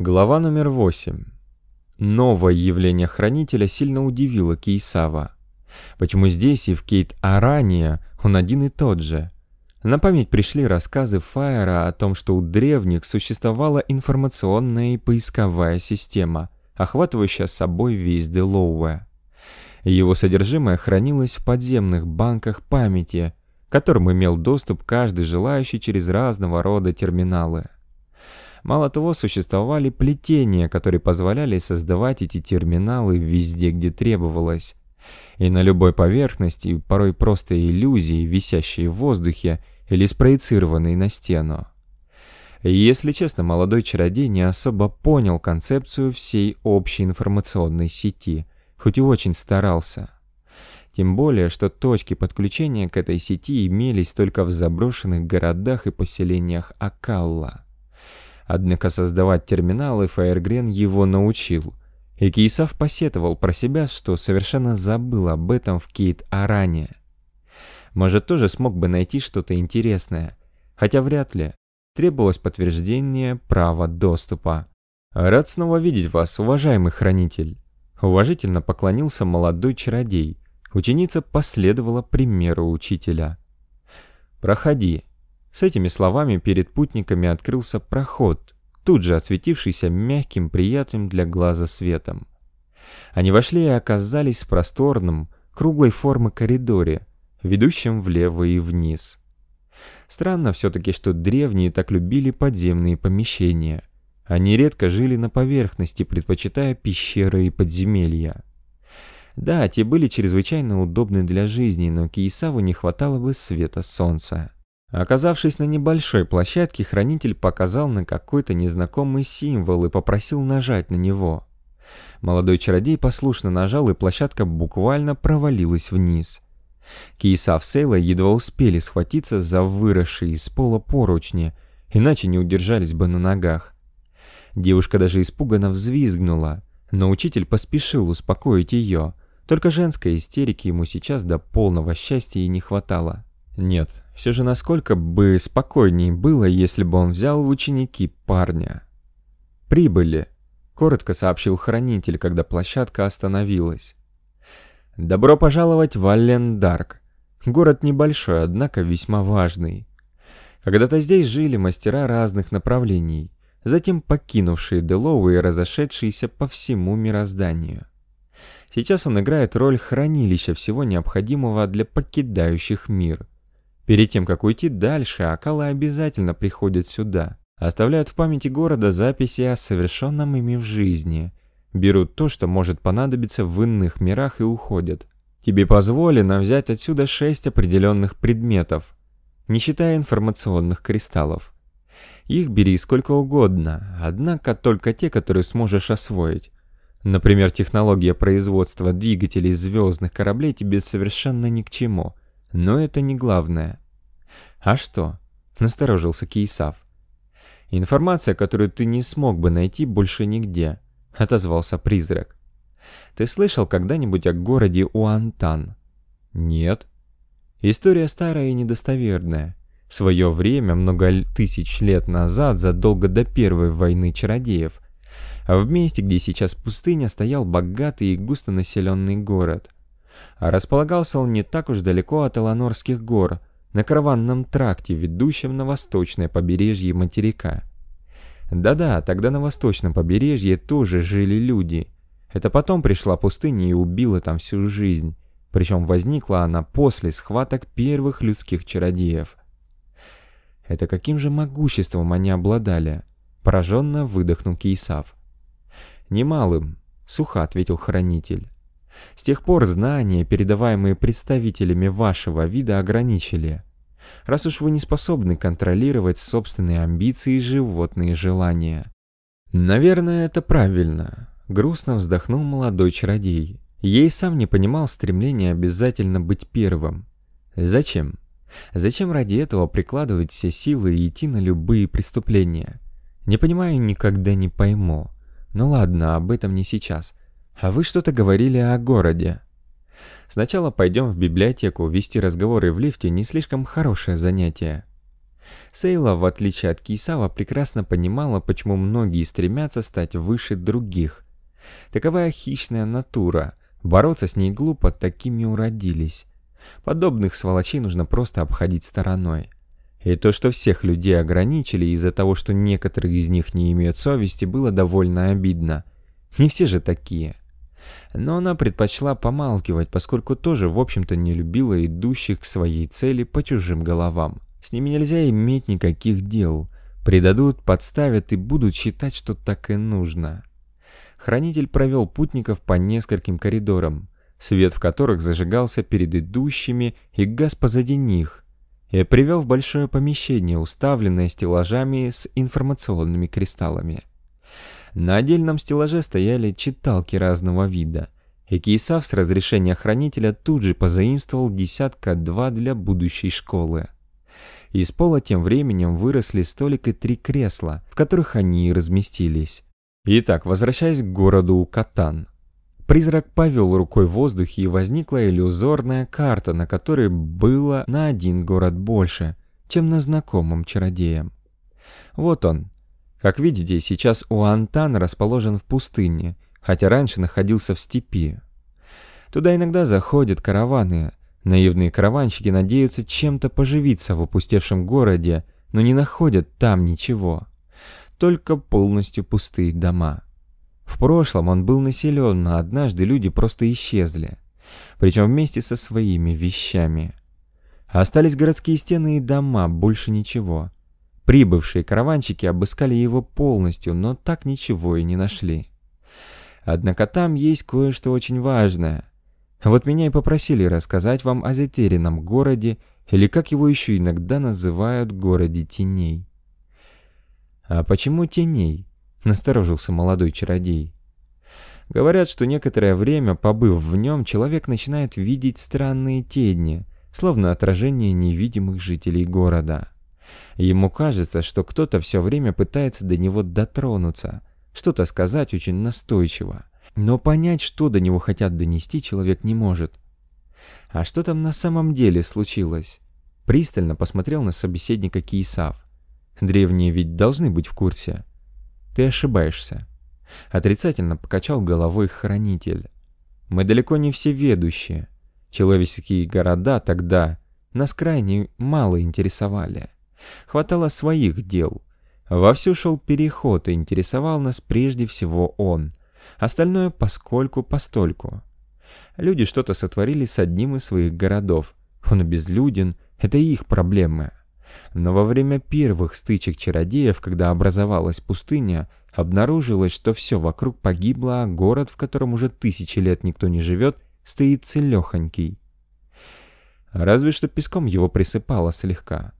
Глава номер 8. Новое явление Хранителя сильно удивило Кейсава. Почему здесь и в Кейт-Арания он один и тот же? На память пришли рассказы Фаера о том, что у древних существовала информационная и поисковая система, охватывающая собой весь Делоуэ. Его содержимое хранилось в подземных банках памяти, к которым имел доступ каждый желающий через разного рода терминалы. Мало того, существовали плетения, которые позволяли создавать эти терминалы везде, где требовалось. И на любой поверхности, порой просто иллюзии, висящие в воздухе или спроецированные на стену. Если честно, молодой чародей не особо понял концепцию всей общей информационной сети, хоть и очень старался. Тем более, что точки подключения к этой сети имелись только в заброшенных городах и поселениях Акалла. Однако создавать терминалы Фаергрен его научил. И Кейсав посетовал про себя, что совершенно забыл об этом в Кейт-Аране. Может, тоже смог бы найти что-то интересное, хотя вряд ли. Требовалось подтверждение права доступа. «Рад снова видеть вас, уважаемый хранитель!» Уважительно поклонился молодой чародей. Ученица последовала примеру учителя. «Проходи», с этими словами перед путниками открылся проход, тут же осветившийся мягким, приятным для глаза светом. Они вошли и оказались в просторном, круглой формы коридоре, ведущем влево и вниз. Странно все-таки, что древние так любили подземные помещения. Они редко жили на поверхности, предпочитая пещеры и подземелья. Да, те были чрезвычайно удобны для жизни, но Киесаву не хватало бы света солнца. Оказавшись на небольшой площадке, хранитель показал на какой-то незнакомый символ и попросил нажать на него. Молодой чародей послушно нажал, и площадка буквально провалилась вниз. Киесав с Эйлой едва успели схватиться за выросшие из пола поручни, иначе не удержались бы на ногах. Девушка даже испуганно взвизгнула, но учитель поспешил успокоить ее, только женской истерики ему сейчас до полного счастья и не хватало. Нет, все же насколько бы спокойнее было, если бы он взял в ученики парня. «Прибыли», — коротко сообщил хранитель, когда площадка остановилась. «Добро пожаловать в Аллендарк. Город небольшой, однако весьма важный. Когда-то здесь жили мастера разных направлений, затем покинувшие Делоу и разошедшиеся по всему мирозданию. Сейчас он играет роль хранилища всего необходимого для покидающих мир — Перед тем, как уйти дальше, акалы обязательно приходят сюда, оставляют в памяти города записи о совершенном ими в жизни, берут то, что может понадобиться в иных мирах и уходят. Тебе позволено взять отсюда шесть определенных предметов, не считая информационных кристаллов. Их бери сколько угодно, однако только те, которые сможешь освоить. Например, технология производства двигателей звездных кораблей тебе совершенно ни к чему – но это не главное. А что? Насторожился Кейсав. Информация, которую ты не смог бы найти больше нигде, отозвался призрак. Ты слышал когда-нибудь о городе Уантан? Нет. История старая и недостоверная. В свое время, много тысяч лет назад, задолго до первой войны чародеев, в месте, где сейчас пустыня, стоял богатый и густонаселенный город – а располагался он не так уж далеко от Эланорских гор, на караванном тракте, ведущем на восточное побережье материка. Да-да, тогда на восточном побережье тоже жили люди. Это потом пришла пустыня и убила там всю жизнь. Причем возникла она после схваток первых людских чародеев. Это каким же могуществом они обладали? Пораженно выдохнул Кейсав. Немалым, сухо ответил хранитель. С тех пор знания, передаваемые представителями вашего вида, ограничили. Раз уж вы не способны контролировать собственные амбиции и животные желания. Наверное, это правильно. Грустно вздохнул молодой чародей. Ей сам не понимал стремления обязательно быть первым. Зачем? Зачем ради этого прикладывать все силы и идти на любые преступления? Не понимаю, никогда не пойму. Ну ладно, об этом не сейчас. «А вы что-то говорили о городе». «Сначала пойдем в библиотеку, вести разговоры в лифте не слишком хорошее занятие». Сейла, в отличие от Кейсава, прекрасно понимала, почему многие стремятся стать выше других. Таковая хищная натура. Бороться с ней глупо, такими уродились. Подобных сволочей нужно просто обходить стороной. И то, что всех людей ограничили из-за того, что некоторые из них не имеют совести, было довольно обидно. Не все же такие. Но она предпочла помалкивать, поскольку тоже, в общем-то, не любила идущих к своей цели по чужим головам. С ними нельзя иметь никаких дел. Предадут, подставят и будут считать, что так и нужно. Хранитель провел путников по нескольким коридорам, свет в которых зажигался перед идущими и газ позади них, и привел в большое помещение, уставленное стеллажами с информационными кристаллами. На отдельном стеллаже стояли читалки разного вида, и Кейсав с разрешения хранителя тут же позаимствовал десятка-два для будущей школы. Из пола тем временем выросли столик и три кресла, в которых они и разместились. Итак, возвращаясь к городу Катан. Призрак повел рукой в воздухе, и возникла иллюзорная карта, на которой было на один город больше, чем на знакомом чародеям. Вот он. Как видите, сейчас Уантан расположен в пустыне, хотя раньше находился в степи. Туда иногда заходят караваны. Наивные караванщики надеются чем-то поживиться в опустевшем городе, но не находят там ничего только полностью пустые дома. В прошлом он был населен, но однажды люди просто исчезли, причем вместе со своими вещами. Остались городские стены и дома, больше ничего. Прибывшие караванщики обыскали его полностью, но так ничего и не нашли. Однако там есть кое-что очень важное. Вот меня и попросили рассказать вам о затерянном городе, или как его еще иногда называют городе теней. «А почему теней?» — насторожился молодой чародей. Говорят, что некоторое время, побыв в нем, человек начинает видеть странные тени, словно отражение невидимых жителей города. Ему кажется, что кто-то все время пытается до него дотронуться, что-то сказать очень настойчиво. Но понять, что до него хотят донести, человек не может. А что там на самом деле случилось? Пристально посмотрел на собеседника Киесав. Древние ведь должны быть в курсе. Ты ошибаешься. Отрицательно покачал головой хранитель. Мы далеко не все ведущие. Человеческие города тогда нас крайне мало интересовали. Хватало своих дел. Вовсю шел переход, и интересовал нас прежде всего он. Остальное поскольку-постольку. Люди что-то сотворили с одним из своих городов. Он обезлюден, это их проблемы. Но во время первых стычек чародеев, когда образовалась пустыня, обнаружилось, что все вокруг погибло, а город, в котором уже тысячи лет никто не живет, стоит целехонький. Разве что песком его присыпало слегка.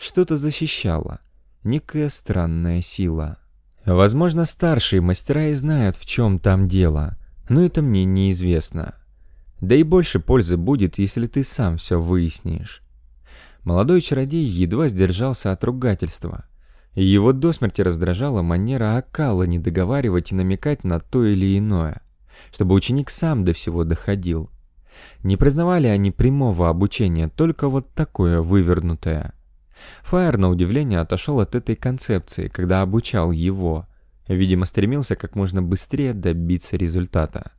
Что-то защищало. Некая странная сила. Возможно, старшие мастера и знают, в чем там дело, но это мне неизвестно. Да и больше пользы будет, если ты сам все выяснишь. Молодой чародей едва сдержался от ругательства. Его до смерти раздражала манера Акала не договаривать и намекать на то или иное, чтобы ученик сам до всего доходил. Не признавали они прямого обучения, только вот такое вывернутое. Фаер, на удивление, отошел от этой концепции, когда обучал его. Видимо, стремился как можно быстрее добиться результата.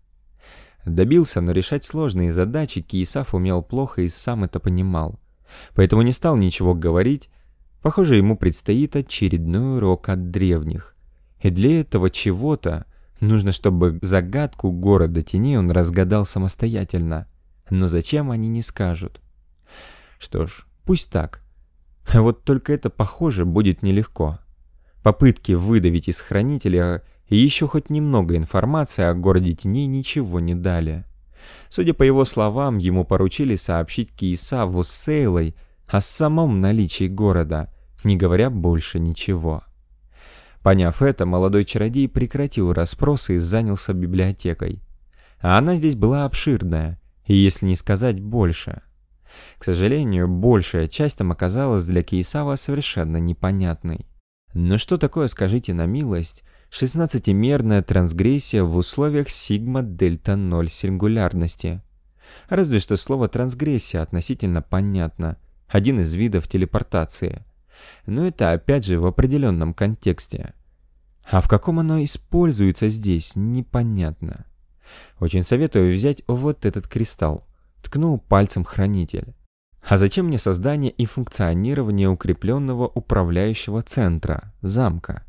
Добился, но решать сложные задачи Киесав умел плохо и сам это понимал поэтому не стал ничего говорить. Похоже, ему предстоит очередной урок от древних. И для этого чего-то нужно, чтобы загадку города теней он разгадал самостоятельно. Но зачем они не скажут? Что ж, пусть так. Вот только это, похоже, будет нелегко. Попытки выдавить из хранителя еще хоть немного информации о городе теней ничего не дали. Судя по его словам, ему поручили сообщить Киесаву с Сейлой о самом наличии города, не говоря больше ничего. Поняв это, молодой чародей прекратил расспросы и занялся библиотекой. А она здесь была обширная, и если не сказать больше. К сожалению, большая часть там оказалась для Кейсава совершенно непонятной. Но что такое, скажите на милость, 16-мерная трансгрессия в условиях сигма-дельта-0 сингулярности. Разве что слово «трансгрессия» относительно понятно. Один из видов телепортации. Но это опять же в определенном контексте. А в каком оно используется здесь, непонятно. Очень советую взять вот этот кристалл. Ткнул пальцем хранитель. А зачем мне создание и функционирование укрепленного управляющего центра, замка,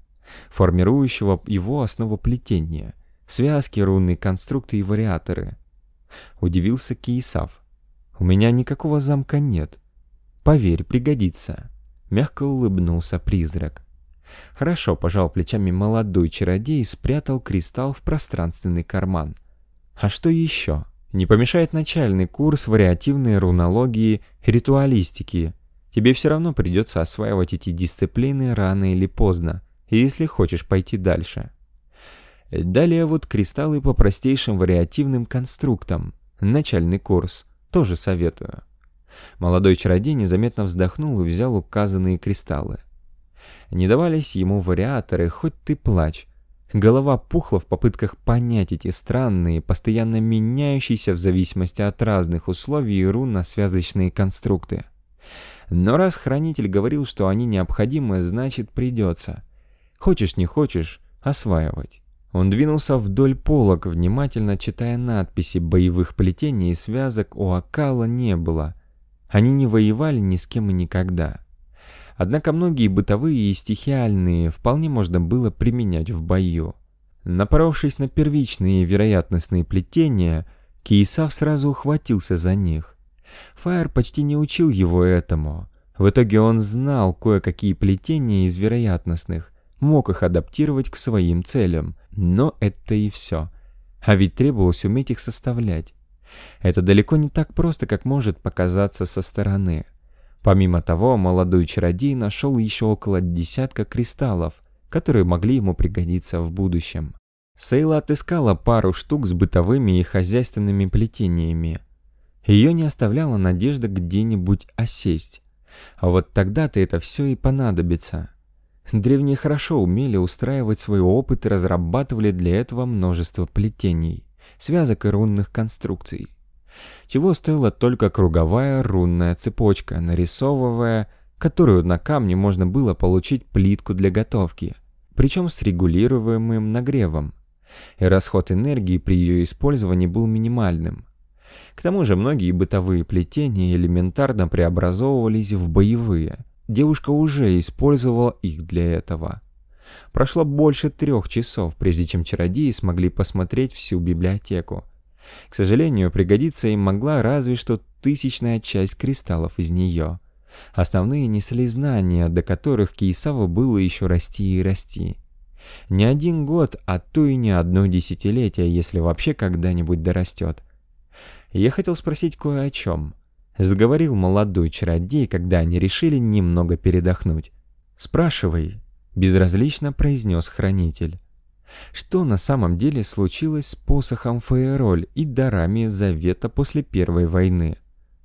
формирующего его основоплетение, связки, рунные конструкты и вариаторы? Удивился Киесав. У меня никакого замка нет. Поверь, пригодится. Мягко улыбнулся призрак. Хорошо, пожал плечами молодой чародей и спрятал кристалл в пространственный карман. А что еще? Не помешает начальный курс вариативной рунологии ритуалистики. Тебе все равно придется осваивать эти дисциплины рано или поздно, если хочешь пойти дальше. Далее вот кристаллы по простейшим вариативным конструктам. Начальный курс. Тоже советую. Молодой чародей незаметно вздохнул и взял указанные кристаллы. Не давались ему вариаторы, хоть ты плачь, Голова пухла в попытках понять эти странные, постоянно меняющиеся в зависимости от разных условий рунно-связочные конструкты. Но раз хранитель говорил, что они необходимы, значит придется. Хочешь не хочешь, осваивать. Он двинулся вдоль полок, внимательно читая надписи боевых плетений и связок у Акала не было. Они не воевали ни с кем и никогда. Однако многие бытовые и стихиальные вполне можно было применять в бою. Напоровшись на первичные вероятностные плетения, Киесав сразу ухватился за них. Фаер почти не учил его этому. В итоге он знал кое-какие плетения из вероятностных, мог их адаптировать к своим целям, но это и все. А ведь требовалось уметь их составлять. Это далеко не так просто, как может показаться со стороны. Помимо того, молодой чародей нашел еще около десятка кристаллов, которые могли ему пригодиться в будущем. Сейла отыскала пару штук с бытовыми и хозяйственными плетениями. Ее не оставляла надежда где-нибудь осесть. А вот тогда-то это все и понадобится. Древние хорошо умели устраивать свой опыт и разрабатывали для этого множество плетений, связок и рунных конструкций чего стоила только круговая рунная цепочка, нарисовывая, которую на камне можно было получить плитку для готовки, причем с регулируемым нагревом. И расход энергии при ее использовании был минимальным. К тому же многие бытовые плетения элементарно преобразовывались в боевые. Девушка уже использовала их для этого. Прошло больше трех часов, прежде чем чародеи смогли посмотреть всю библиотеку. К сожалению, пригодиться им могла разве что тысячная часть кристаллов из нее. Основные несли знания, до которых Кейсаву было еще расти и расти. Не один год, а то и не одно десятилетие, если вообще когда-нибудь дорастет. Я хотел спросить кое о чем. Заговорил молодой чародей, когда они решили немного передохнуть. «Спрашивай», — безразлично произнес хранитель. Что на самом деле случилось с посохом Фаероль и дарами Завета после Первой войны?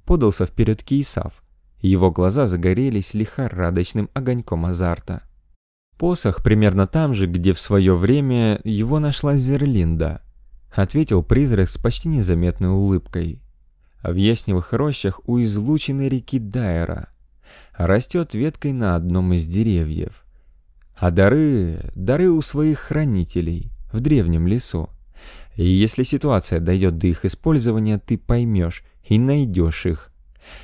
Подался вперед Кейсав. Его глаза загорелись лихорадочным огоньком азарта. «Посох примерно там же, где в свое время его нашла Зерлинда», ответил призрак с почти незаметной улыбкой. В ясневых рощах у излученной реки Дайра растет веткой на одном из деревьев. А дары, дары у своих хранителей в древнем лесу. И если ситуация дойдет до их использования, ты поймешь и найдешь их.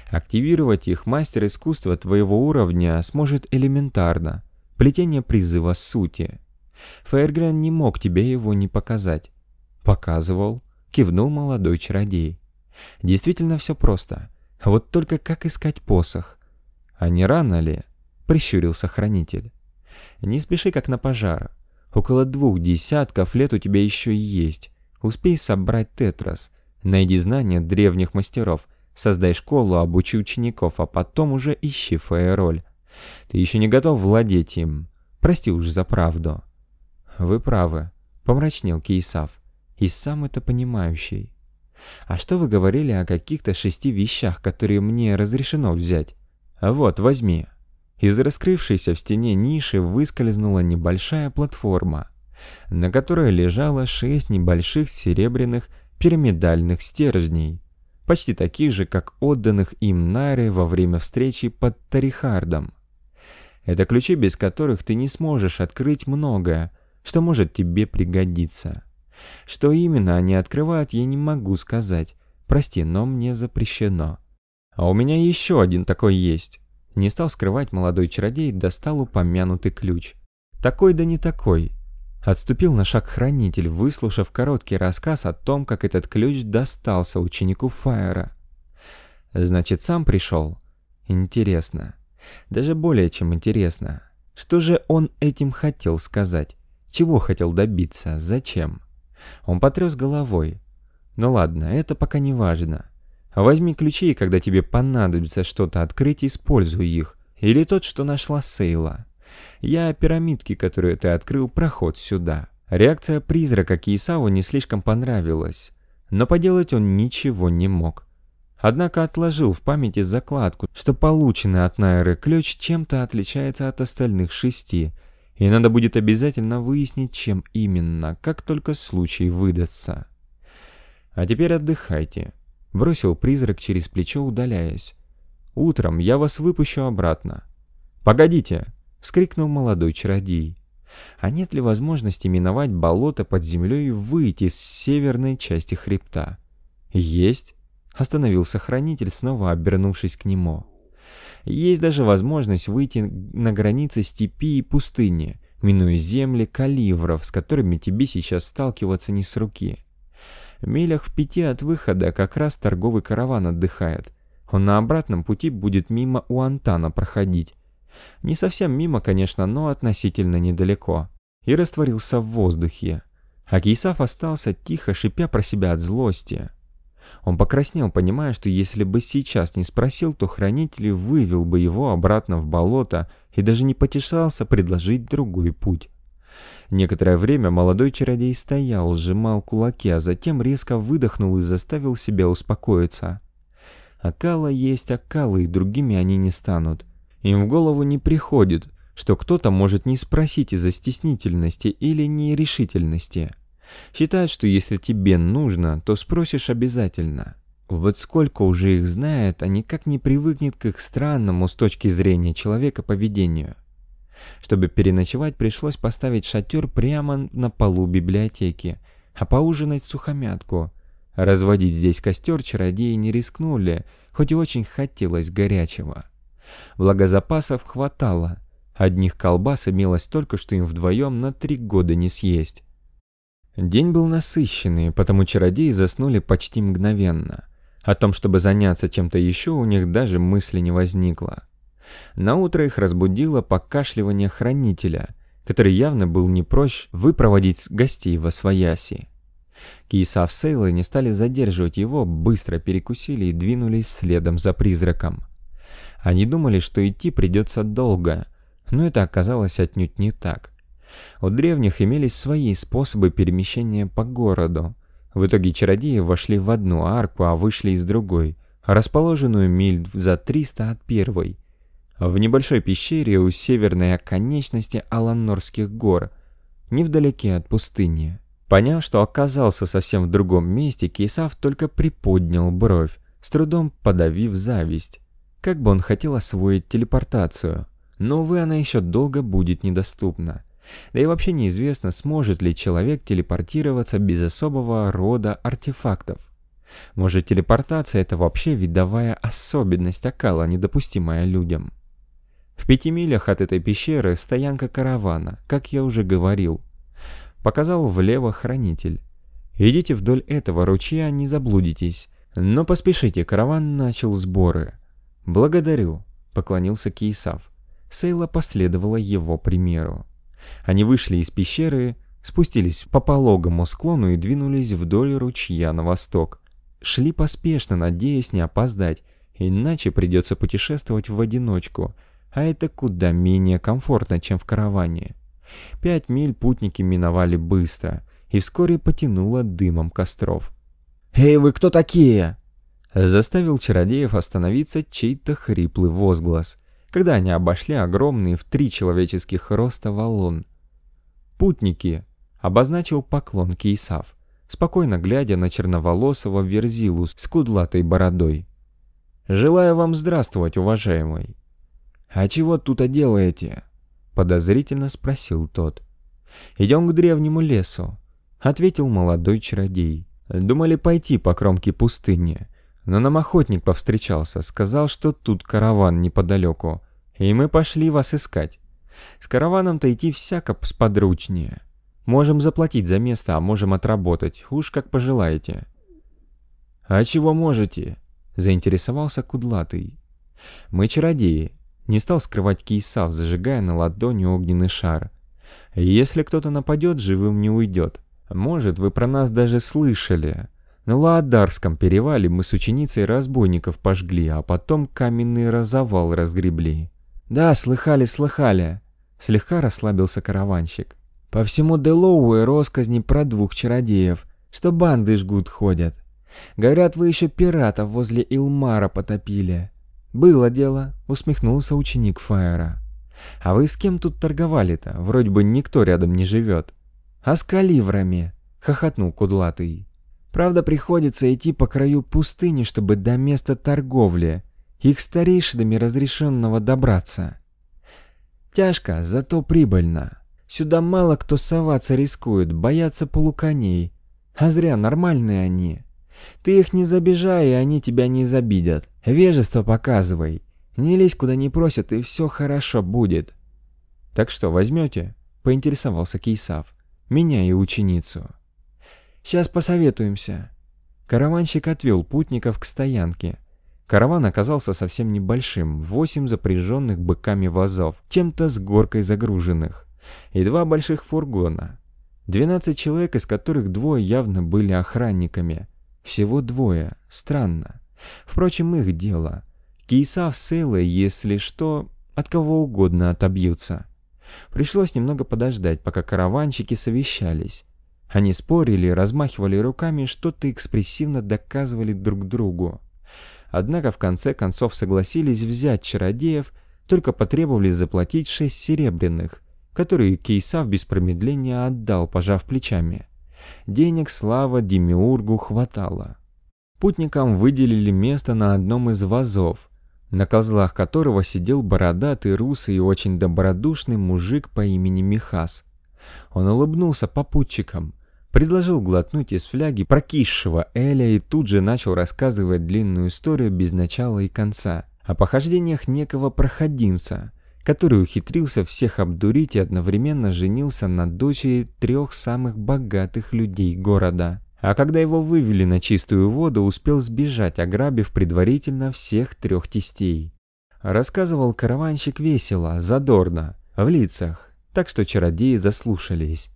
Активировать их мастер искусства твоего уровня сможет элементарно. Плетение призыва сути. Фейергрен не мог тебе его не показать. Показывал, кивнул молодой чародей. Действительно все просто. Вот только как искать посох? А не рано ли? Прищурился хранитель. Не спеши, как на пожар. Около двух десятков лет у тебя еще есть. Успей собрать тетрас. Найди знания древних мастеров. Создай школу, обучи учеников, а потом уже ищи фаероль. Ты еще не готов владеть им. Прости уж за правду. Вы правы, помрачнел Кейсав. И сам это понимающий. А что вы говорили о каких-то шести вещах, которые мне разрешено взять? Вот, возьми. Из раскрывшейся в стене ниши выскользнула небольшая платформа, на которой лежало шесть небольших серебряных пирамидальных стержней, почти таких же, как отданных им Наре во время встречи под Тарихардом. Это ключи, без которых ты не сможешь открыть многое, что может тебе пригодиться. Что именно они открывают, я не могу сказать. Прости, но мне запрещено. А у меня еще один такой есть. Не стал скрывать молодой чародей, достал упомянутый ключ. Такой да не такой. Отступил на шаг хранитель, выслушав короткий рассказ о том, как этот ключ достался ученику Фаера. Значит, сам пришел? Интересно. Даже более чем интересно. Что же он этим хотел сказать? Чего хотел добиться? Зачем? Он потряс головой. Ну ладно, это пока не важно. Возьми ключи, и когда тебе понадобится что-то открыть, используй их. Или тот, что нашла Сейла. Я о пирамидке, которую ты открыл, проход сюда. Реакция призрака Киесаву не слишком понравилась, но поделать он ничего не мог. Однако отложил в памяти закладку, что полученный от Найры ключ чем-то отличается от остальных шести, и надо будет обязательно выяснить, чем именно, как только случай выдастся. «А теперь отдыхайте», — бросил призрак через плечо, удаляясь. «Утром я вас выпущу обратно». «Погодите!» — вскрикнул молодой чародей. «А нет ли возможности миновать болото под землей и выйти с северной части хребта?» «Есть», — остановился хранитель, снова обернувшись к нему. Есть даже возможность выйти на границы степи и пустыни, минуя земли каливров, с которыми тебе сейчас сталкиваться не с руки. Милях в пяти от выхода как раз торговый караван отдыхает. Он на обратном пути будет мимо Уантана проходить. Не совсем мимо, конечно, но относительно недалеко. И растворился в воздухе. А Кейсав остался тихо, шипя про себя от злости. Он покраснел, понимая, что если бы сейчас не спросил, то хранитель вывел бы его обратно в болото и даже не потешался предложить другой путь. Некоторое время молодой чародей стоял, сжимал кулаки, а затем резко выдохнул и заставил себя успокоиться. Акала есть акалы, и другими они не станут. Им в голову не приходит, что кто-то может не спросить из-за стеснительности или нерешительности. Считают, что если тебе нужно, то спросишь обязательно. Вот сколько уже их знает, а никак не привыкнет к их странному с точки зрения человека поведению. Чтобы переночевать, пришлось поставить шатер прямо на полу библиотеки, а поужинать сухомятку. Разводить здесь костер чародеи не рискнули, хоть и очень хотелось горячего. Благо запасов хватало. Одних колбас имелось только, что им вдвоем на три года не съесть. День был насыщенный, потому чародеи заснули почти мгновенно. О том, чтобы заняться чем-то еще, у них даже мысли не возникло. Наутро их разбудило покашливание хранителя, который явно был не прочь выпроводить гостей во свояси. Киесав с Сейлой не стали задерживать его, быстро перекусили и двинулись следом за призраком. Они думали, что идти придется долго, но это оказалось отнюдь не так. У древних имелись свои способы перемещения по городу. В итоге чародеи вошли в одну арку, а вышли из другой, расположенную миль за 300 от первой. В небольшой пещере у северной оконечности Аланорских гор, невдалеке от пустыни. Поняв, что оказался совсем в другом месте, Кейсав только приподнял бровь, с трудом подавив зависть. Как бы он хотел освоить телепортацию, но, увы, она еще долго будет недоступна. Да и вообще неизвестно, сможет ли человек телепортироваться без особого рода артефактов. Может, телепортация — это вообще видовая особенность Акала, недопустимая людям. В пяти милях от этой пещеры стоянка каравана, как я уже говорил. Показал влево хранитель. Идите вдоль этого ручья, не заблудитесь. Но поспешите, караван начал сборы. «Благодарю», — поклонился Кейсав. Сейла последовала его примеру. Они вышли из пещеры, спустились по пологому склону и двинулись вдоль ручья на восток. Шли поспешно, надеясь не опоздать, иначе придется путешествовать в одиночку, а это куда менее комфортно, чем в караване. Пять миль путники миновали быстро, и вскоре потянуло дымом костров. «Эй, вы кто такие?» Заставил чародеев остановиться чей-то хриплый возглас когда они обошли огромный в три человеческих роста валун. «Путники!» — обозначил поклон Кейсав, спокойно глядя на черноволосого верзилу с кудлатой бородой. «Желаю вам здравствовать, уважаемый!» «А чего тут делаете?» — подозрительно спросил тот. «Идем к древнему лесу», — ответил молодой чародей. «Думали пойти по кромке пустыни, но нам охотник повстречался, сказал, что тут караван неподалеку, и мы пошли вас искать. С караваном-то идти всяко сподручнее. Можем заплатить за место, а можем отработать, уж как пожелаете». «А чего можете?» — заинтересовался Кудлатый. «Мы чародеи», — не стал скрывать Кейсав, зажигая на ладони огненный шар. «Если кто-то нападет, живым не уйдет. Может, вы про нас даже слышали. На Лаадарском перевале мы с ученицей разбойников пожгли, а потом каменный разовал разгребли». «Да, слыхали, слыхали», — слегка расслабился караванщик. «По всему Делоуэ росказни про двух чародеев, что банды жгут ходят. Говорят, вы еще пиратов возле Илмара потопили. Было дело, усмехнулся ученик Фаера. А вы с кем тут торговали-то? Вроде бы никто рядом не живет. А с каливрами, хохотнул кудлатый. Правда, приходится идти по краю пустыни, чтобы до места торговли, их старейшинами разрешенного добраться. Тяжко, зато прибыльно. Сюда мало кто соваться рискует, боятся полуконей. А зря нормальные они. Ты их не забежай, и они тебя не забидят. Вежество показывай. Не лезь куда не просят, и все хорошо будет. Так что, возьмете? Поинтересовался Кейсав. Меня и ученицу. Сейчас посоветуемся. Караванщик отвел путников к стоянке. Караван оказался совсем небольшим, восемь запряженных быками вазов, чем-то с горкой загруженных, и два больших фургона. Двенадцать человек, из которых двое явно были охранниками, всего двое. Странно. Впрочем, их дело. Кейсав с Эйлой, если что, от кого угодно отобьются. Пришлось немного подождать, пока караванщики совещались. Они спорили, размахивали руками, что-то экспрессивно доказывали друг другу. Однако в конце концов согласились взять чародеев, только потребовали заплатить шесть серебряных, которые Кейсав без промедления отдал, пожав плечами. Денег слава Демиургу хватало. Путникам выделили место на одном из вазов, на козлах которого сидел бородатый, русый и очень добродушный мужик по имени Михас. Он улыбнулся попутчикам, предложил глотнуть из фляги прокисшего Эля и тут же начал рассказывать длинную историю без начала и конца о похождениях некого проходимца – который ухитрился всех обдурить и одновременно женился на дочери трех самых богатых людей города. А когда его вывели на чистую воду, успел сбежать, ограбив предварительно всех трех тестей. Рассказывал караванщик весело, задорно, в лицах, так что чародеи заслушались.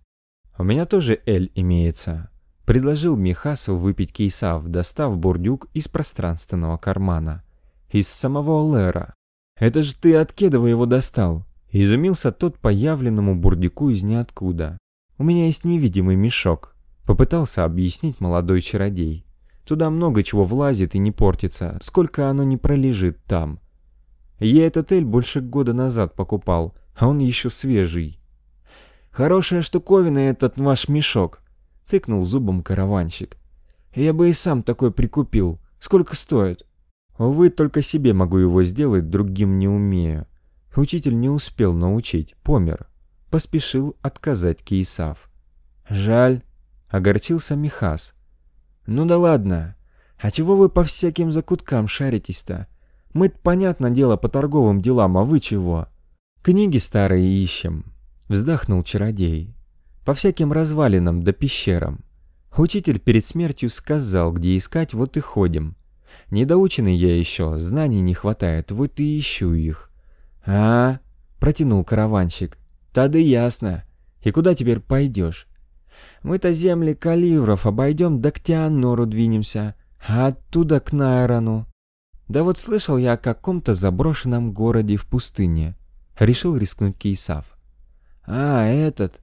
«У меня тоже эль имеется», — предложил Михасу выпить кейсав, достав бурдюк из пространственного кармана. «Из самого Лера. «Это же ты от Кедова его достал!» Изумился тот появленному бурдику из ниоткуда. «У меня есть невидимый мешок», — попытался объяснить молодой чародей. «Туда много чего влазит и не портится, сколько оно не пролежит там. Я этот эль больше года назад покупал, а он еще свежий». «Хорошая штуковина этот ваш мешок», — цыкнул зубом караванщик. «Я бы и сам такой прикупил. Сколько стоит?» Увы, только себе могу его сделать, другим не умею. Учитель не успел научить, помер. Поспешил отказать Кейсав. Жаль, огорчился Михас. Ну да ладно. А чего вы по всяким закуткам шаритесь-то? мы понятно дело, по торговым делам, а вы чего? Книги старые ищем. Вздохнул чародей. По всяким развалинам да пещерам. Учитель перед смертью сказал, где искать, вот и ходим. Недоученный я еще, знаний не хватает, вот и ищу их. А, протянул караванщик. Тады ясно. И куда теперь пойдешь? Мы-то земли каливров обойдем, да к Тианору двинемся, а оттуда к Найрону. Да вот слышал я о каком-то заброшенном городе в пустыне. Решил рискнуть Кейсав. А, этот...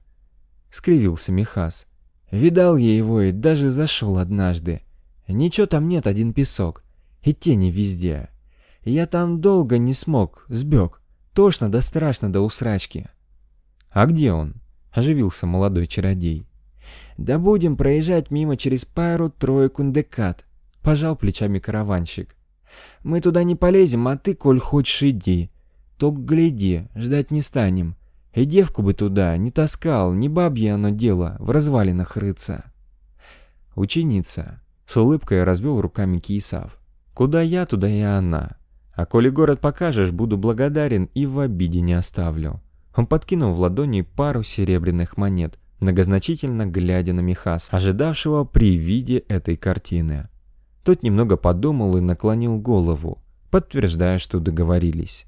Скривился Михас. Видал я его и даже зашел однажды. Ничего там нет, один песок и тени везде. Я там долго не смог, сбег. Тошно да страшно до усрачки. А где он? Оживился молодой чародей. Да будем проезжать мимо через пару-тройку декад. Пожал плечами караванщик. Мы туда не полезем, а ты, коль хочешь, иди. Только гляди, ждать не станем. И девку бы туда не таскал, не бабье оно дело, в развалинах рыться. Ученица. С улыбкой развел руками Киесав. Куда я, туда и она. А коли город покажешь, буду благодарен и в обиде не оставлю. Он подкинул в ладони пару серебряных монет, многозначительно глядя на Михас, ожидавшего при виде этой картины. Тот немного подумал и наклонил голову, подтверждая, что договорились.